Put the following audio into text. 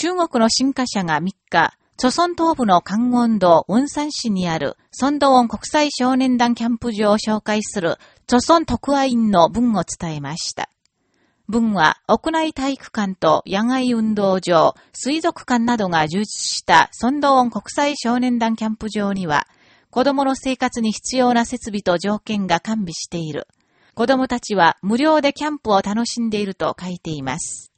中国の新華社が3日、著村東部の関温道雲山市にある、孫道温国際少年団キャンプ場を紹介する、著村特派員の文を伝えました。文は、屋内体育館と野外運動場、水族館などが充実した孫道温国際少年団キャンプ場には、子供の生活に必要な設備と条件が完備している。子供たちは無料でキャンプを楽しんでいると書いています。